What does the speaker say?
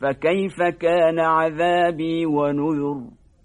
فكيف كان عذابي ونذر